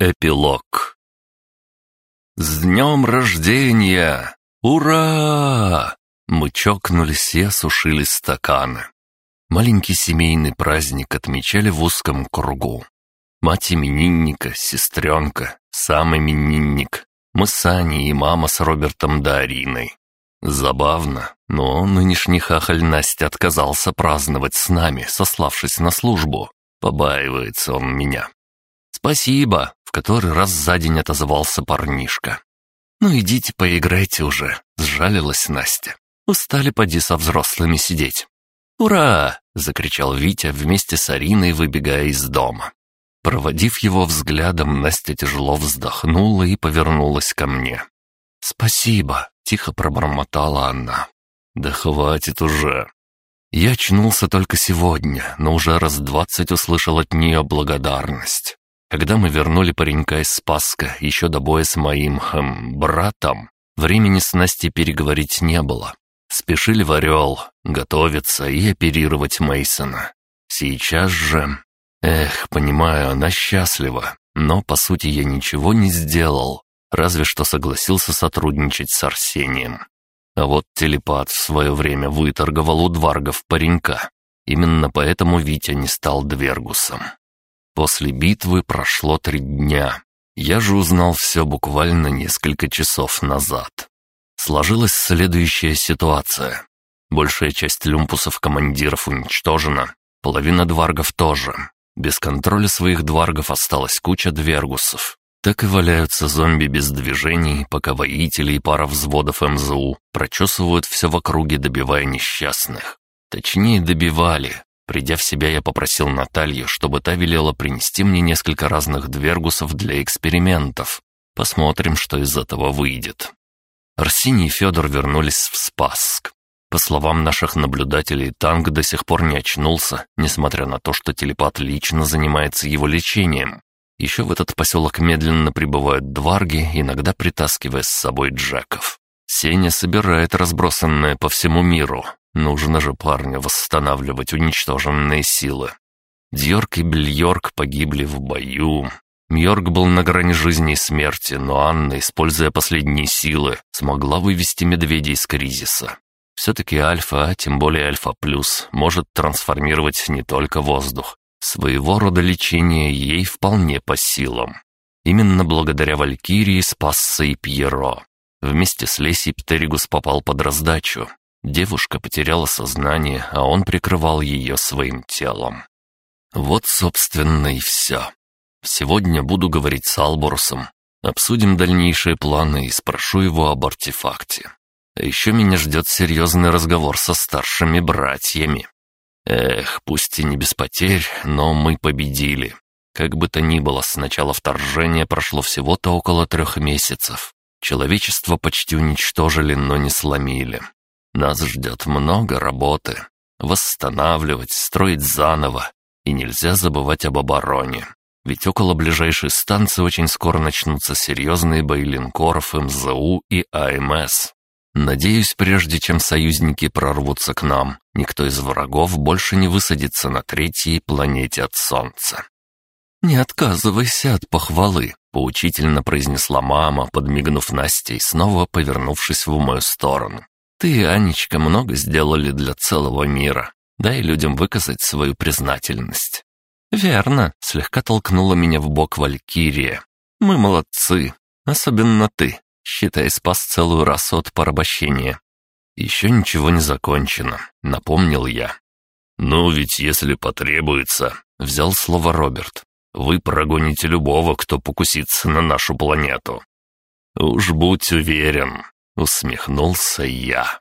Эпилог. «С днем рождения! Ура!» Мы чокнулись и осушили стаканы. Маленький семейный праздник отмечали в узком кругу. Мать именинника, сестренка, сам именинник, мы с Аней и мама с Робертом Дариной. Забавно, но нынешний хахаль Настя отказался праздновать с нами, сославшись на службу. Побаивается он меня. «Спасибо», — в который раз за день отозвался парнишка. «Ну идите поиграйте уже», — сжалилась Настя. Устали поди со взрослыми сидеть. «Ура!» — закричал Витя вместе с Ариной, выбегая из дома. Проводив его взглядом, Настя тяжело вздохнула и повернулась ко мне. «Спасибо», — тихо пробормотала она. «Да хватит уже». Я очнулся только сегодня, но уже раз двадцать услышал от нее благодарность. Когда мы вернули паренька из Спаска, еще до боя с моим, хм, братом, времени с Настей переговорить не было. Спешили в Орел, готовиться и оперировать Мейсона. Сейчас же... Эх, понимаю, она счастлива, но, по сути, я ничего не сделал, разве что согласился сотрудничать с Арсением. А вот телепат в свое время выторговал у дваргов паренька. Именно поэтому Витя не стал Двергусом. После битвы прошло три дня. Я же узнал все буквально несколько часов назад. Сложилась следующая ситуация. Большая часть люмпусов-командиров уничтожена, половина дваргов тоже. Без контроля своих дваргов осталась куча двергусов. Так и валяются зомби без движений, пока воители и пара взводов МЗУ прочесывают все в округе, добивая несчастных. Точнее, добивали. Придя в себя, я попросил Наталью, чтобы та велела принести мне несколько разных двергусов для экспериментов. Посмотрим, что из этого выйдет. Арсений и Федор вернулись в Спасск. По словам наших наблюдателей, танк до сих пор не очнулся, несмотря на то, что телепат лично занимается его лечением. Еще в этот поселок медленно прибывают дварги, иногда притаскивая с собой джеков. Сеня собирает разбросанное по всему миру. Нужно же парню восстанавливать уничтоженные силы. Дьорк и Бельорк погибли в бою. Мьорк был на грани жизни и смерти, но Анна, используя последние силы, смогла вывести медведя из кризиса. Все-таки Альфа, а тем более Альфа Плюс, может трансформировать не только воздух. Своего рода лечение ей вполне по силам. Именно благодаря Валькирии спасся и Пьеро. Вместе с Лесей Птеригус попал под раздачу. Девушка потеряла сознание, а он прикрывал ее своим телом. Вот, собственно, и все. Сегодня буду говорить с Алборусом, обсудим дальнейшие планы и спрошу его об артефакте. А еще меня ждет серьезный разговор со старшими братьями. Эх, пусть и не без потерь, но мы победили. Как бы то ни было, с начала вторжения прошло всего-то около трех месяцев. Человечество почти уничтожили, но не сломили. Нас ждет много работы. Восстанавливать, строить заново. И нельзя забывать об обороне. Ведь около ближайшей станции очень скоро начнутся серьезные бои линкоров МЗУ и АМС. Надеюсь, прежде чем союзники прорвутся к нам, никто из врагов больше не высадится на третьей планете от Солнца. «Не отказывайся от похвалы», — поучительно произнесла мама, подмигнув Насте и снова повернувшись в мою сторону. Ты и Анечка много сделали для целого мира. Дай людям выказать свою признательность». «Верно», — слегка толкнула меня в бок Валькирия. «Мы молодцы, особенно ты, считай, спас целую расу от порабощения». «Еще ничего не закончено», — напомнил я. «Ну, ведь если потребуется», — взял слово Роберт. «Вы прогоните любого, кто покусится на нашу планету». «Уж будь уверен», Усмехнулся я.